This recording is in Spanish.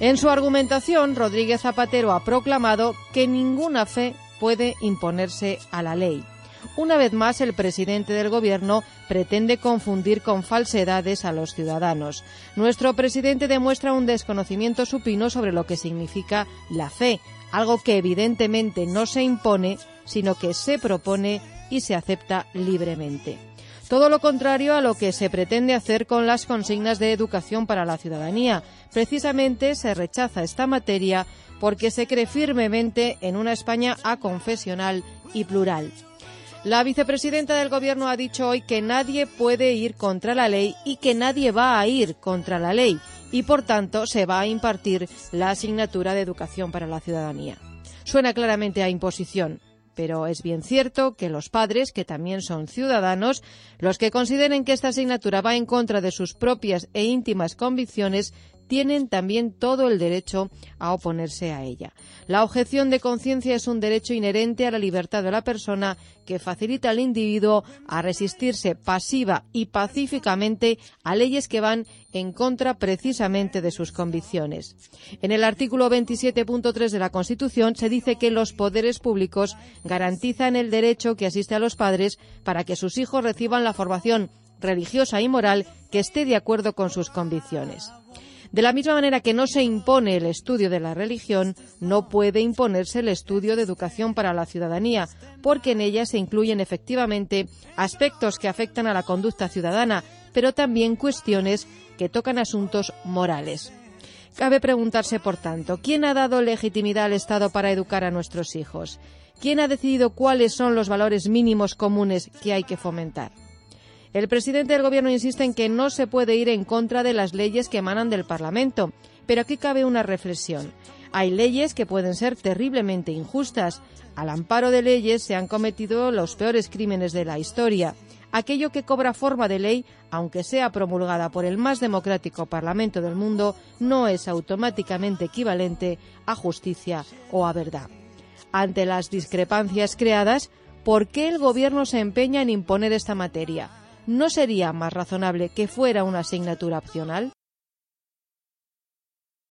En su argumentación, Rodríguez Zapatero ha proclamado que ninguna fe puede imponerse a la ley. Una vez más, el presidente del Gobierno pretende confundir con falsedades a los ciudadanos. Nuestro presidente demuestra un desconocimiento supino sobre lo que significa la fe, algo que evidentemente no se impone, sino que se propone y se acepta libremente. Todo lo contrario a lo que se pretende hacer con las consignas de educación para la ciudadanía. Precisamente se rechaza esta materia porque se cree firmemente en una España aconfesional y plural. La vicepresidenta del Gobierno ha dicho hoy que nadie puede ir contra la ley y que nadie va a ir contra la ley y, por tanto, se va a impartir la asignatura de educación para la ciudadanía. Suena claramente a imposición, pero es bien cierto que los padres, que también son ciudadanos, los que consideren que esta asignatura va en contra de sus propias e íntimas convicciones, tienen también todo el derecho a oponerse a ella. La objeción de conciencia es un derecho inherente a la libertad de la persona que facilita al individuo a resistirse pasiva y pacíficamente a leyes que van en contra precisamente de sus convicciones. En el artículo 27.3 de la Constitución se dice que los poderes públicos garantizan el derecho que asiste a los padres para que sus hijos reciban la formación religiosa y moral que esté de acuerdo con sus convicciones. De la misma manera que no se impone el estudio de la religión, no puede imponerse el estudio de educación para la ciudadanía, porque en ella se incluyen efectivamente aspectos que afectan a la conducta ciudadana, pero también cuestiones que tocan asuntos morales. Cabe preguntarse, por tanto, ¿quién ha dado legitimidad al Estado para educar a nuestros hijos? ¿Quién ha decidido cuáles son los valores mínimos comunes que hay que fomentar? El presidente del Gobierno insiste en que no se puede ir en contra de las leyes que emanan del Parlamento, pero aquí cabe una reflexión. Hay leyes que pueden ser terriblemente injustas. Al amparo de leyes se han cometido los peores crímenes de la historia. Aquello que cobra forma de ley, aunque sea promulgada por el más democrático Parlamento del mundo, no es automáticamente equivalente a justicia o a verdad. Ante las discrepancias creadas, ¿por qué el Gobierno se empeña en imponer esta materia? ¿No sería más razonable que fuera una asignatura opcional?